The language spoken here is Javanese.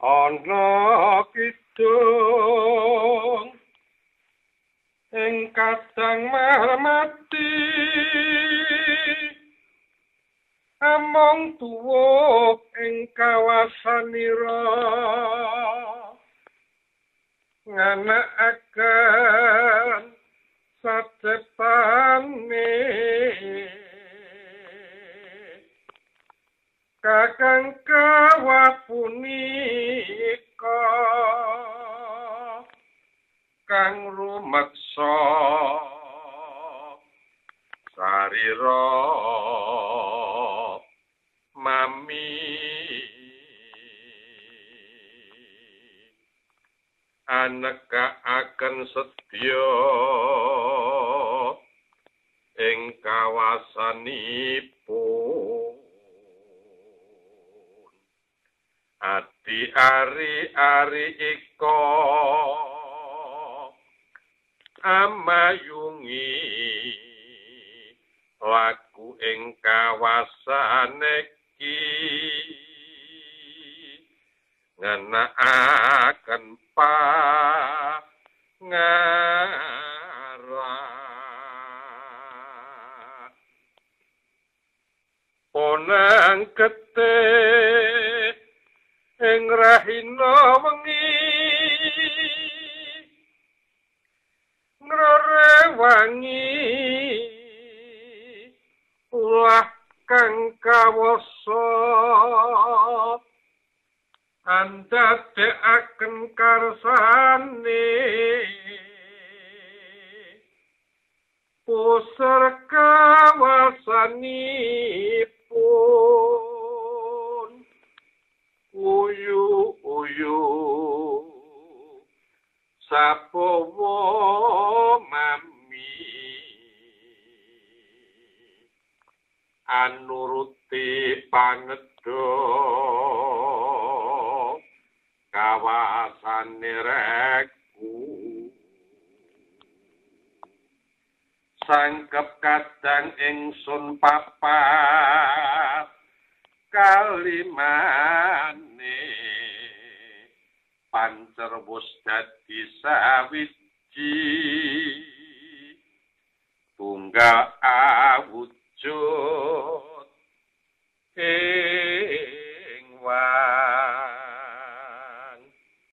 ana kidung ing kadang marmati among tuwa ing kawasanira. Nganakaken sacepane kakang kawapunika kang rumeksa sarira mami. Aneka akan setya ing kawasanipun ati ari-ari iko amayungi laku ing kawasan iki. Ngenakaken pa ngara onang rahina wengi. Ngrere wangi ulah kang kawasa. Andadekaken karsane. Pusar kawasanipun. Uyu anuruti pangedha kawasane reku. Sangkep kadang ingsun papat kalimane. Pancerbus dadi sawiji. Tunggal